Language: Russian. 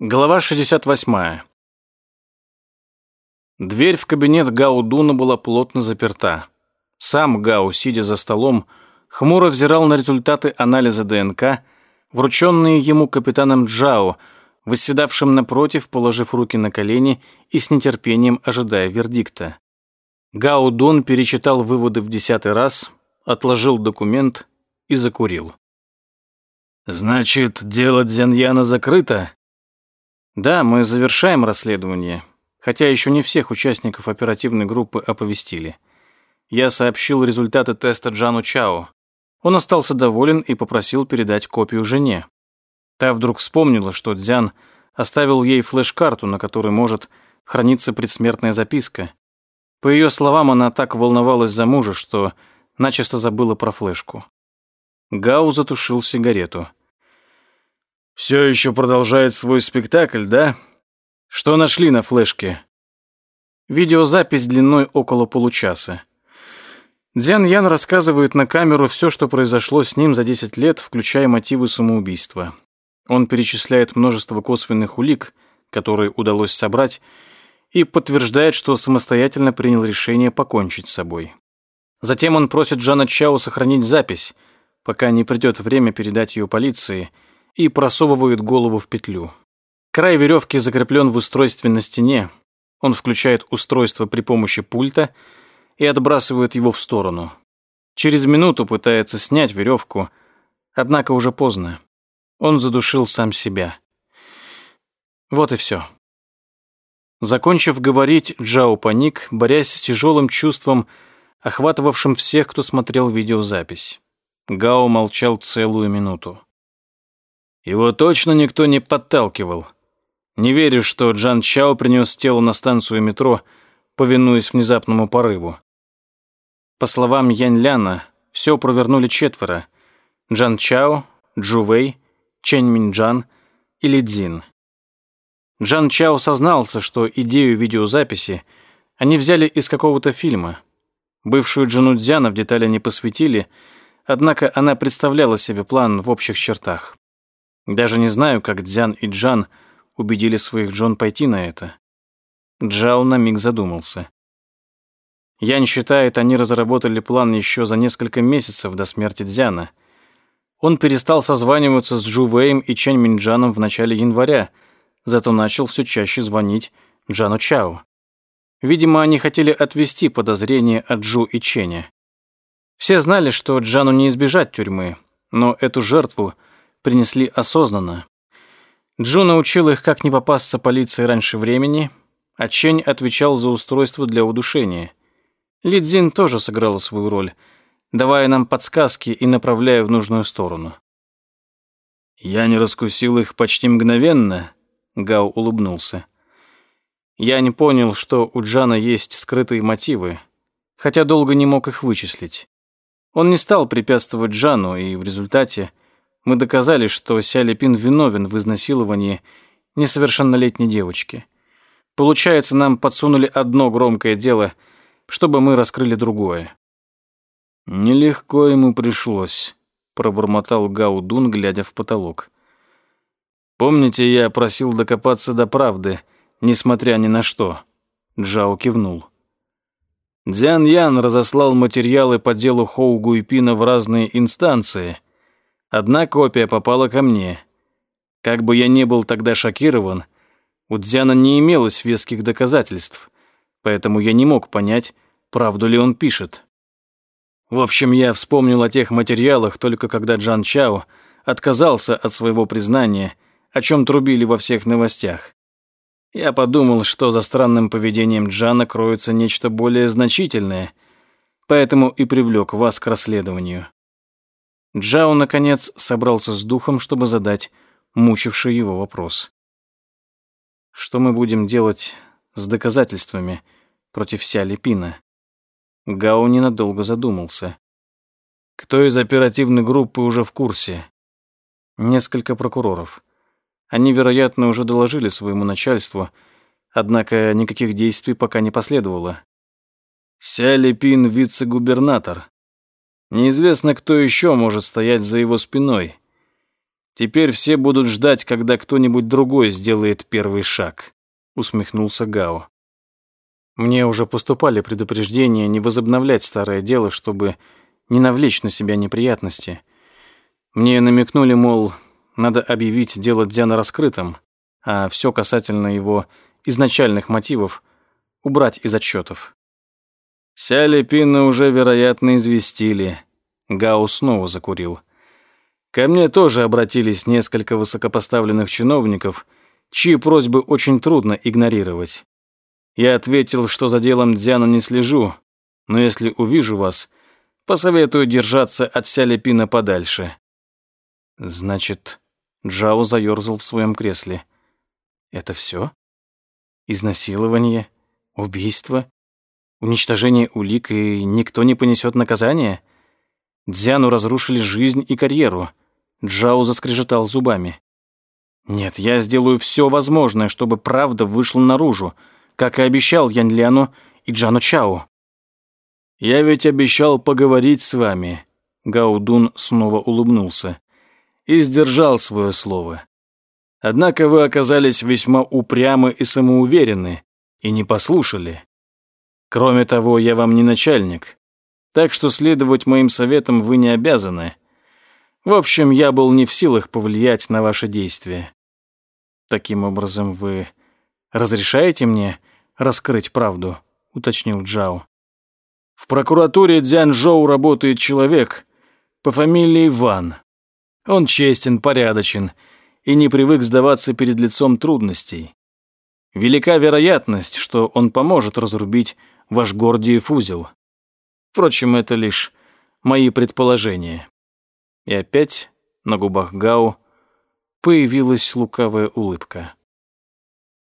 Глава 68. Дверь в кабинет Гау Дуна была плотно заперта. Сам Гау, сидя за столом, хмуро взирал на результаты анализа ДНК, врученные ему капитаном Джао, восседавшим напротив, положив руки на колени и с нетерпением ожидая вердикта. Гао Дун перечитал выводы в десятый раз, отложил документ и закурил. «Значит, дело Дзяньяна закрыто?» Да, мы завершаем расследование, хотя еще не всех участников оперативной группы оповестили. Я сообщил результаты теста Джану Чао. Он остался доволен и попросил передать копию жене. Та вдруг вспомнила, что Дзян оставил ей флеш-карту, на которой может храниться предсмертная записка. По ее словам, она так волновалась за мужа, что начисто забыла про флешку. Гау затушил сигарету. «Все еще продолжает свой спектакль, да? Что нашли на флешке?» Видеозапись длиной около получаса. Дзян Ян рассказывает на камеру все, что произошло с ним за 10 лет, включая мотивы самоубийства. Он перечисляет множество косвенных улик, которые удалось собрать, и подтверждает, что самостоятельно принял решение покончить с собой. Затем он просит Джана Чао сохранить запись, пока не придет время передать ее полиции – и просовывает голову в петлю. Край веревки закреплен в устройстве на стене. Он включает устройство при помощи пульта и отбрасывает его в сторону. Через минуту пытается снять веревку, однако уже поздно. Он задушил сам себя. Вот и все. Закончив говорить, Джао паник, борясь с тяжелым чувством, охватывавшим всех, кто смотрел видеозапись. Гао молчал целую минуту. Его точно никто не подталкивал. Не верю, что Джан Чао принес тело на станцию метро, повинуясь внезапному порыву. По словам Янь Ляна, все провернули четверо. Джан Чао, Джу Вэй, Чэнь Минджан и Ли Цзин. Джан Чао сознался, что идею видеозаписи они взяли из какого-то фильма. Бывшую Джану Дзяна в детали не посвятили, однако она представляла себе план в общих чертах. Даже не знаю, как Дзян и Джан убедили своих Джон пойти на это. Джао на миг задумался. Янь считает, они разработали план еще за несколько месяцев до смерти Дзяна. Он перестал созваниваться с Джу Вэем и Чэнь Минджаном в начале января, зато начал все чаще звонить Джану Чао. Видимо, они хотели отвести подозрения от Джу и Ченя. Все знали, что Джану не избежать тюрьмы, но эту жертву принесли осознанно. Джо научил их, как не попасться полиции раньше времени, а Чень отвечал за устройство для удушения. Лидзин тоже сыграла свою роль, давая нам подсказки и направляя в нужную сторону. «Я не раскусил их почти мгновенно», — Гау улыбнулся. «Я не понял, что у Джана есть скрытые мотивы, хотя долго не мог их вычислить. Он не стал препятствовать Джану, и в результате — мы доказали, что Ся Липин виновен в изнасиловании несовершеннолетней девочки. Получается, нам подсунули одно громкое дело, чтобы мы раскрыли другое. Нелегко ему пришлось, пробормотал Гао Дун, глядя в потолок. Помните, я просил докопаться до правды, несмотря ни на что. Джао кивнул. Дзян Ян разослал материалы по делу Хоу Гуйпина в разные инстанции, Одна копия попала ко мне. Как бы я ни был тогда шокирован, у Дзяна не имелось веских доказательств, поэтому я не мог понять, правду ли он пишет. В общем, я вспомнил о тех материалах только когда Джан Чао отказался от своего признания, о чем трубили во всех новостях. Я подумал, что за странным поведением Джана кроется нечто более значительное, поэтому и привлек вас к расследованию. Джао, наконец, собрался с духом, чтобы задать мучивший его вопрос. «Что мы будем делать с доказательствами против Ся Липина?» Гао ненадолго задумался. «Кто из оперативной группы уже в курсе?» «Несколько прокуроров. Они, вероятно, уже доложили своему начальству, однако никаких действий пока не последовало». «Ся Липин — вице-губернатор. Неизвестно, кто еще может стоять за его спиной. Теперь все будут ждать, когда кто-нибудь другой сделает первый шаг», — усмехнулся Гао. Мне уже поступали предупреждения не возобновлять старое дело, чтобы не навлечь на себя неприятности. Мне намекнули, мол, надо объявить дело Дзяна раскрытым, а все касательно его изначальных мотивов убрать из отчетов. Сяли Пина уже, вероятно, известили. Гао снова закурил. Ко мне тоже обратились несколько высокопоставленных чиновников, чьи просьбы очень трудно игнорировать. Я ответил, что за делом Дзяна не слежу, но если увижу вас, посоветую держаться от Сяли подальше. Значит, Джао заерзал в своем кресле. Это все? Изнасилование? Убийство? Уничтожение улик, и никто не понесет наказания? Дзяну разрушили жизнь и карьеру. Джао заскрежетал зубами. Нет, я сделаю все возможное, чтобы правда вышла наружу, как и обещал Ян Ляну и Джану Чао. «Я ведь обещал поговорить с вами», — Гаудун снова улыбнулся, «и сдержал свое слово. Однако вы оказались весьма упрямы и самоуверены, и не послушали. Кроме того, я вам не начальник, так что следовать моим советам вы не обязаны. В общем, я был не в силах повлиять на ваши действия. Таким образом, вы разрешаете мне раскрыть правду?» — уточнил Джао. «В прокуратуре Дзянжоу работает человек по фамилии Ван. Он честен, порядочен и не привык сдаваться перед лицом трудностей. Велика вероятность, что он поможет разрубить ваш Гордиев узел. Впрочем, это лишь мои предположения». И опять на губах Гао появилась лукавая улыбка.